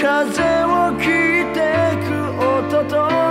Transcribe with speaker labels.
Speaker 1: 風を切ってく音と